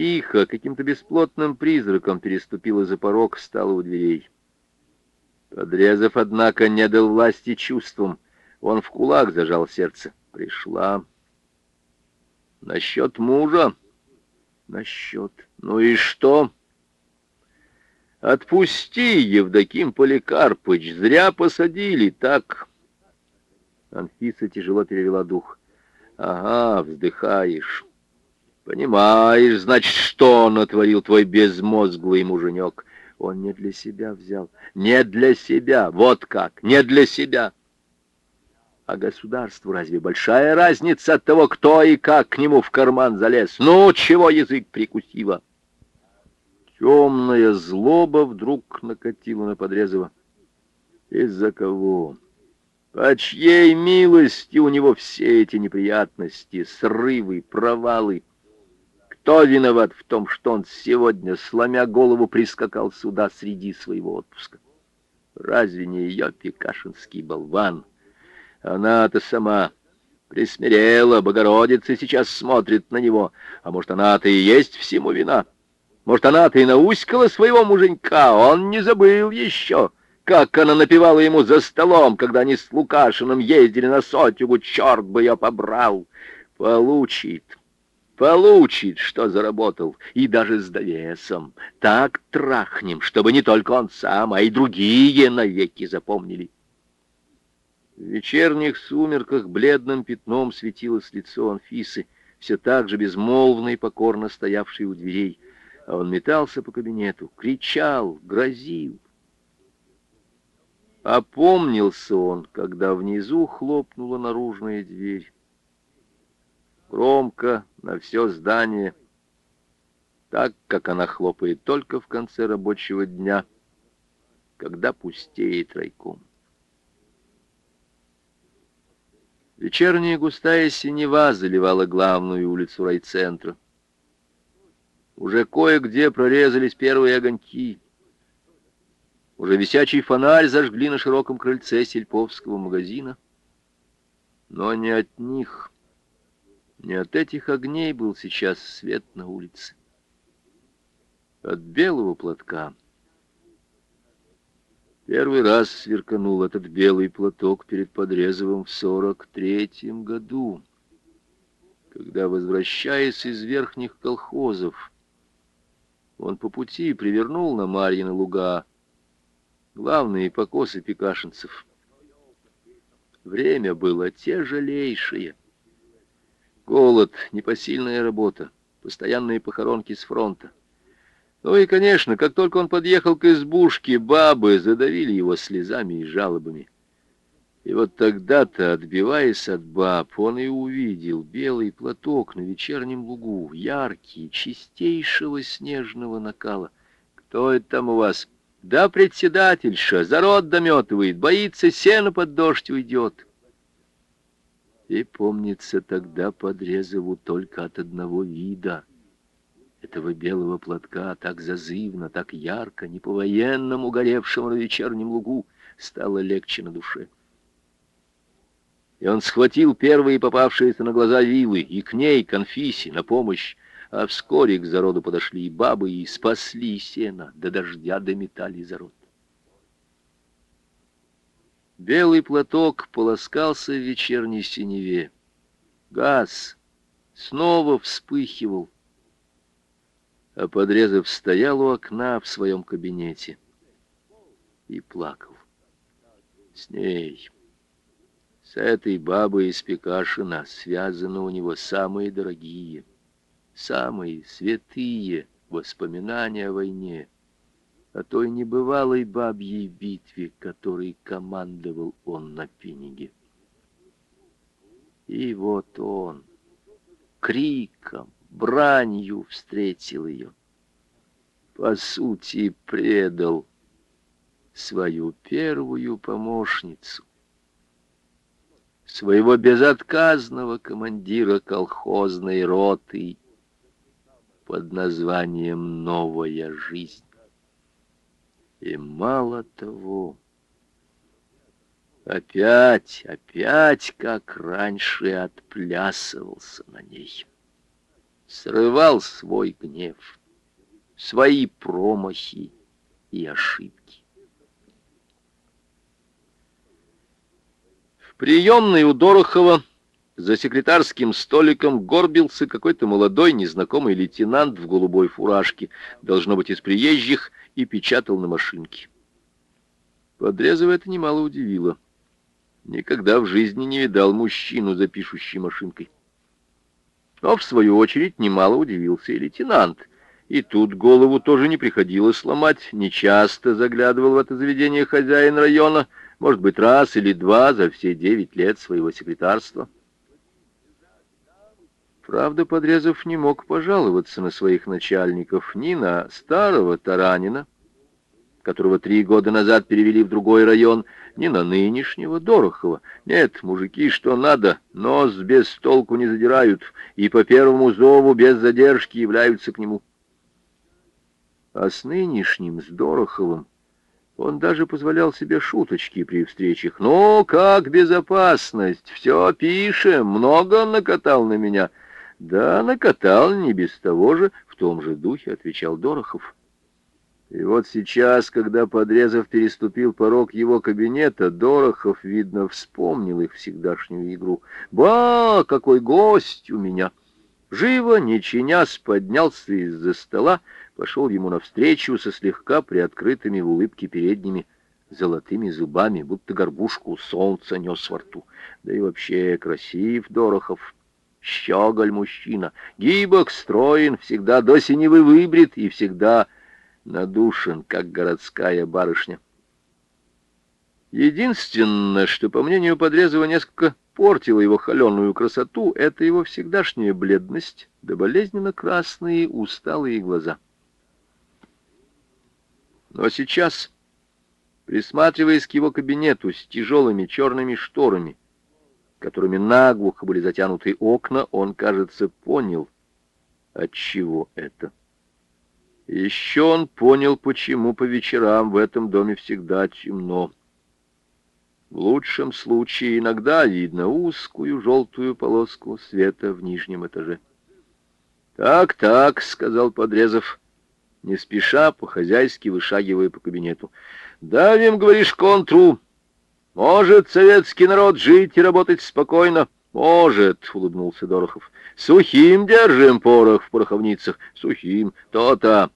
Тихо, каким-то бесплотным призраком переступила за порог, стала у дверей. Подрезав, однако, не дал власти чувствам. Он в кулак зажал сердце. Пришла. Насчет мужа? Насчет. Ну и что? Отпусти, Евдоким Поликарпыч, зря посадили, так. Анфиса тяжело перевела дух. Ага, вздыхаешь. Понимаешь, значит, что натворил твой безмозглый муженек? Он не для себя взял. Не для себя, вот как, не для себя. А государству разве большая разница от того, кто и как к нему в карман залез? Ну, чего язык прикусила? Темная злоба вдруг накатила на Подрезова. Из-за кого? По чьей милости у него все эти неприятности, срывы, провалы? Кто виноват в том, что он сегодня, сломя голову, прискакал сюда среди своего отпуска? Разве не ее пекашинский болван? Она-то сама присмирела, Богородица сейчас смотрит на него. А может, она-то и есть всему вина? — может, она-то и науськала своего муженька, он не забыл еще, как она напевала ему за столом, когда они с Лукашиным ездили на сотюгу, черт бы ее побрал. Получит, получит, что заработал, и даже с довесом. Так трахнем, чтобы не только он сам, а и другие навеки запомнили. В вечерних сумерках бледным пятном светилось лицо Анфисы, все так же безмолвно и покорно стоявшей у дверей а он метался по кабинету, кричал, грозил. Опомнился он, когда внизу хлопнула наружная дверь. Громко на все здание, так, как она хлопает только в конце рабочего дня, когда пустеет райком. Вечерняя густая синева заливала главную улицу райцентра. Уже кое-где прорезались первые огоньки. Уже висячий фонарь зажгли на широком крыльце сельповского магазина. Но не от них, не от этих огней был сейчас свет на улице. От белого платка. Первый раз сверканул этот белый платок перед Подрезовым в сорок третьем году, когда, возвращаясь из верхних колхозов, он по пути привернул на Марьины луга главные покосы пекашинцев. Время было тяжелейшее. Голод, непосильная работа, постоянные похоронки с фронта. Ну и, конечно, как только он подъехал к избушке, бабы задавили его слезами и жалобами. И вот тогда-то, отбиваясь от баб, он и увидел белый платок на вечернем лугу, яркий, чистейшего снежного накала. «Кто это там у вас?» «Да председательша, зарод дометывает, боится, сено под дождь уйдет». И, помнится, тогда подрезову только от одного вида. Этого белого платка, так зазывно, так ярко, не по-военному горевшего на вечернем лугу, стало легче на душе. И он схватил первые попавшиеся на глаза вилы, и к ней, к Анфисе, на помощь, а вскоре к зароду подошли и бабы, и спасли сено, до дождя дометали зарод. Белый платок полоскался в вечерней синеве. Газ снова вспыхивал, а Подрезов стоял у окна в своем кабинете и плакал. С ней... С этой бабой из Пекашина связаны у него самые дорогие, самые святые воспоминания о войне, о той небывалой бабьей битве, которой командовал он на Пениге. И вот он криком, бранью встретил ее. По сути, предал свою первую помощницу, своего безотказного командира колхозной роты под названием «Новая жизнь». И мало того, опять, опять, как раньше, отплясывался на ней. срывал свой гнев, свои промахи и ошибки. В приемной у Дорохова за секретарским столиком горбился какой-то молодой незнакомый лейтенант в голубой фуражке, должно быть из приезжих, и печатал на машинке. Подрезова это немало удивило. Никогда в жизни не видал мужчину за пишущей машинкой. Но, в свою очередь, немало удивился и лейтенант. И тут голову тоже не приходилось ломать. Нечасто заглядывал в это заведение хозяин района, может быть, раз или два за все девять лет своего секретарства. Правда, Подрезов не мог пожаловаться на своих начальников, ни на старого Таранина, которого три года назад перевели в другой район, ни на нынешнего Дорохова. Нет, мужики, что надо, нос без толку не задирают, и по первому зову без задержки являются к нему. А с нынешним, с Дороховым, он даже позволял себе шуточки при встречах. «Ну, как безопасность? Все пишем, много накатал на меня». Да, накатал не без того же, в том же духе отвечал Дорохов. И вот сейчас, когда Подрезов переступил порог его кабинета, Дорохов, видно, вспомнил их всегдашнюю игру. «Ба, какой гость у меня!» Живо, не чинясь, поднялся из-за стола, пошел ему навстречу со слегка приоткрытыми в улыбке передними золотыми зубами, будто горбушку солнца нес во рту. Да и вообще красив Дорохов. Щеголь мужчина, гибок, строен, всегда до синевы выбрит и всегда надушен, как городская барышня. Единственное, что, по мнению Подрезова, несколько портило его холеную красоту, это его всегдашняя бледность да болезненно красные усталые глаза. Но сейчас, присматриваясь к его кабинету с тяжелыми черными шторами, которыми наглухо были затянуты окна, он, кажется, понял, от чего это. Еще он понял, почему по вечерам в этом доме всегда темно. В лучшем случае иногда видно узкую желтую полоску света в нижнем этаже. «Так, так», — сказал Подрезов, не спеша, по-хозяйски вышагивая по кабинету. «Давим, говоришь, контру». Может советский народ жить и работать спокойно? Может, улыбнулся Дорохов. Сухим держим порох в пороховницах. Сухим. То-то.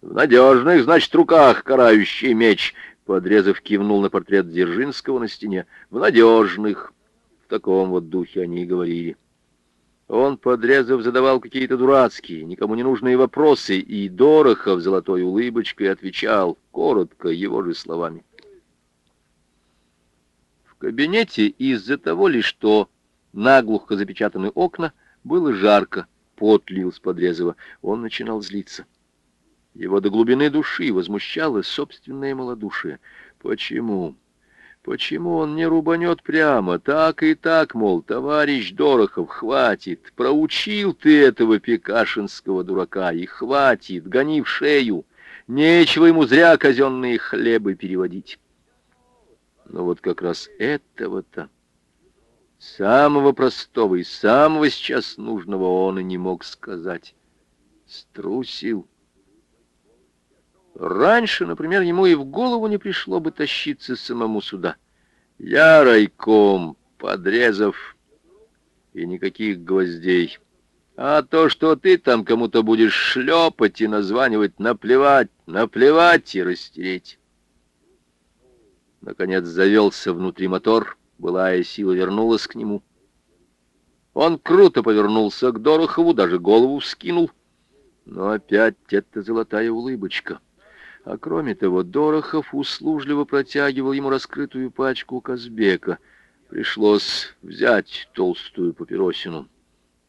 В надежных, значит, руках карающий меч. Подрезав кивнул на портрет Дзержинского на стене. В надежных. В таком вот духе они и говорили. Он, подрезав, задавал какие-то дурацкие, никому не нужные вопросы, и Дорохов золотой улыбочкой отвечал, коротко, его же словами кабинете из-за того лишь, что наглухо запечатаны окна, было жарко, пот лил с подрезова, он начинал злиться. Его до глубины души возмущало собственное малодушие. Почему? Почему он не рубанет прямо, так и так, мол, товарищ Дорохов, хватит, проучил ты этого пекашинского дурака, и хватит, гони в шею, нечего ему зря казенные хлебы переводить. Но вот как раз этого-то, самого простого и самого сейчас нужного он и не мог сказать. Струсил. Раньше, например, ему и в голову не пришло бы тащиться самому сюда. Я райком, подрезав, и никаких гвоздей. А то, что ты там кому-то будешь шлепать и названивать, наплевать, наплевать и растереть. Наконец завелся внутри мотор, былая сила вернулась к нему. Он круто повернулся к Дорохову, даже голову вскинул. Но опять эта золотая улыбочка. А кроме того, Дорохов услужливо протягивал ему раскрытую пачку Казбека. Пришлось взять толстую папиросину.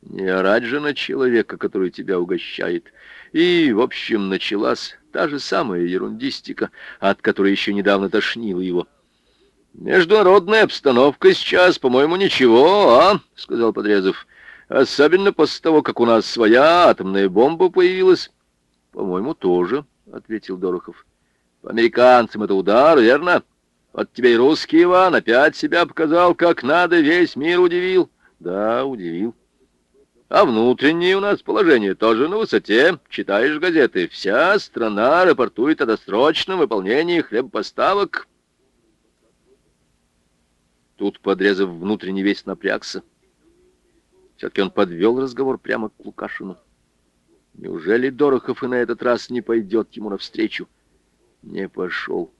Не орать же на человека, который тебя угощает. И, в общем, началась та же самая ерундистика, от которой еще недавно тошнило его. «Международная обстановка сейчас, по-моему, ничего, а?» — сказал Подрезов. «Особенно после того, как у нас своя атомная бомба появилась». «По-моему, тоже», — ответил Дорохов. «По американцам это удар, верно? Вот тебе и русский Иван опять себя показал, как надо, весь мир удивил». «Да, удивил». А внутреннее у нас положение тоже на высоте. Читаешь газеты. Вся страна рапортует о досрочном выполнении хлебопоставок. Тут, подрезав внутренний весь напрягся. Все-таки он подвел разговор прямо к Лукашину. Неужели Дорохов и на этот раз не пойдет ему навстречу? Не пошел.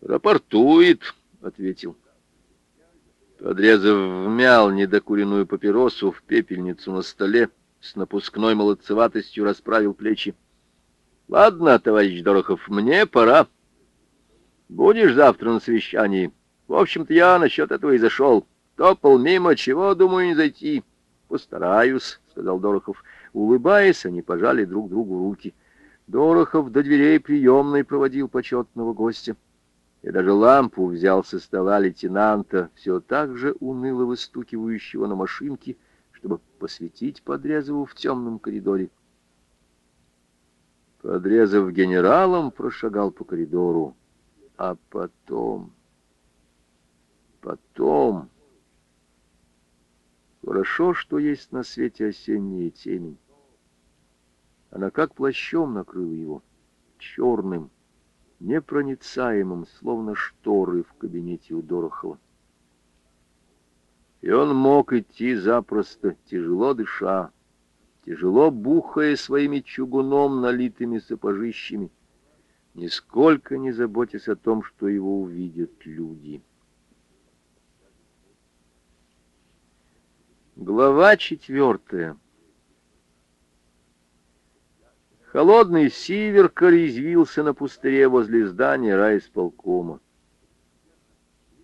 «Рапортует», — ответил. Подрезав вмял недокуренную папиросу в пепельницу на столе, с напускной молодцеватостью расправил плечи. «Ладно, товарищ Дорохов, мне пора. Будешь завтра на совещании. В общем-то, я насчет этого и зашел. Топал мимо, чего, думаю, не зайти». «Постараюсь», — сказал Дорохов. Улыбаясь, они пожали друг другу руки. Дорохов до дверей приемной проводил почетного гостя. И даже лампу взял со стола лейтенанта, все так же уныло выстукивающего на машинке, чтобы посветить Подрезову в темном коридоре. Подрезов генералом прошагал по коридору, а потом... Потом... Хорошо, что есть на свете осенняя темень. Она как плащом накрыла его, черным, непроницаемым, словно шторы в кабинете у Дорохова. И он мог идти запросто, тяжело дыша, тяжело бухая своими чугуном налитыми сапожищами, нисколько не заботясь о том, что его увидят люди. Глава четвертая. Холодный сиверка резвился на пустыре возле здания райисполкома.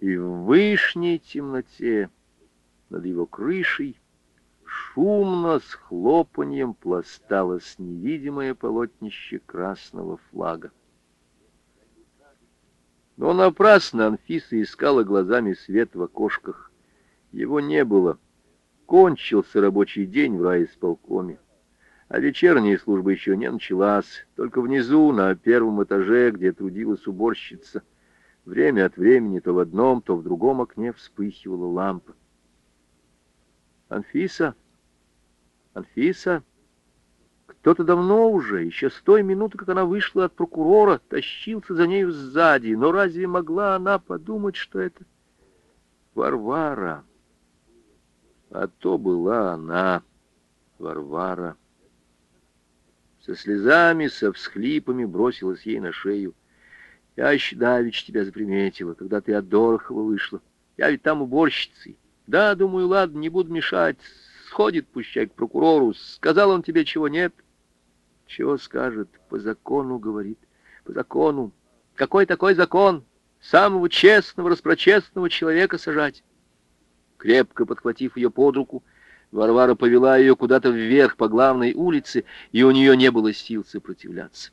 И в вышней темноте над его крышей шумно с хлопаньем пласталось невидимое полотнище красного флага. Но напрасно Анфиса искала глазами свет в окошках. Его не было. Кончился рабочий день в райисполкоме. А вечерняя служба еще не началась. Только внизу, на первом этаже, где трудилась уборщица, время от времени то в одном, то в другом окне вспыхивала лампа. «Анфиса? Анфиса?» Кто-то давно уже, еще с той минуты, как она вышла от прокурора, тащился за нею сзади. Но разве могла она подумать, что это Варвара? А то была она, Варвара со слезами, со всхлипами бросилась ей на шею. Я еще давеча тебя заприметила, когда ты от Дорохова вышла. Я ведь там уборщицей. Да, думаю, ладно, не буду мешать. Сходит, пущай, к прокурору. Сказал он тебе, чего нет. Чего скажет? По закону, говорит. По закону. Какой такой закон? Самого честного, распрочестного человека сажать. Крепко подхватив ее под руку, Варвара повела ее куда-то вверх по главной улице, и у нее не было сил сопротивляться.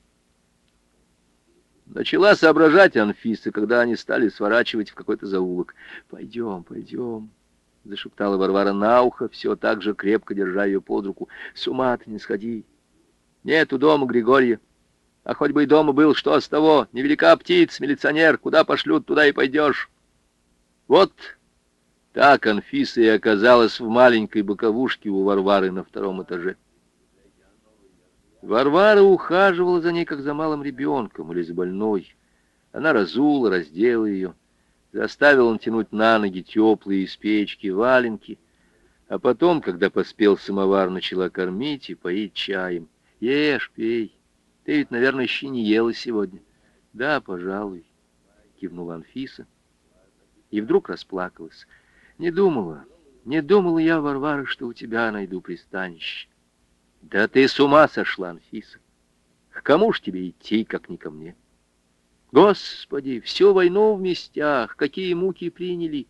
Начала соображать Анфиса, когда они стали сворачивать в какой-то заулок. «Пойдем, пойдем», — зашептала Варвара на ухо, все так же крепко держа ее под руку. «С ума ты не сходи. Нету дома Григория. А хоть бы и дома был, что с того? Невелика птица, милиционер. Куда пошлют, туда и пойдешь. Вот так Анфиса и оказалась в маленькой боковушке у Варвары на втором этаже. Варвара ухаживала за ней, как за малым ребенком или за больной. Она разула, раздела ее, заставила натянуть на ноги теплые из печки валенки, а потом, когда поспел самовар, начала кормить и поить чаем. «Ешь, пей. Ты ведь, наверное, еще не ела сегодня». «Да, пожалуй», — кивнула Анфиса. И вдруг расплакалась. Не думала, не думала я, Варвара, что у тебя найду пристанище. Да ты с ума сошла, Анфиса. К кому ж тебе идти, как не ко мне? Господи, всю войну в местях, какие муки приняли.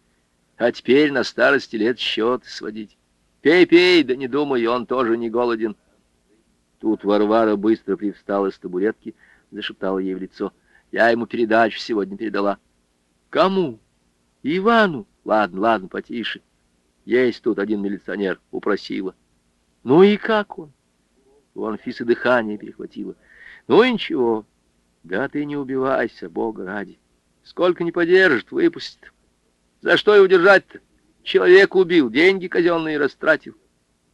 А теперь на старости лет счет сводить. Пей, пей, да не думай, он тоже не голоден. Тут Варвара быстро привстала с табуретки, зашептала ей в лицо. Я ему передачу сегодня передала. Кому? Ивану. Ладно, ладно, потише. Есть тут один милиционер, упросила. Ну и как он? У Анфисы дыхание перехватило. Ну и ничего. Да ты не убивайся, Бога ради. Сколько не подержит, выпустит. За что его держать-то? Человек убил, деньги казенные растратил.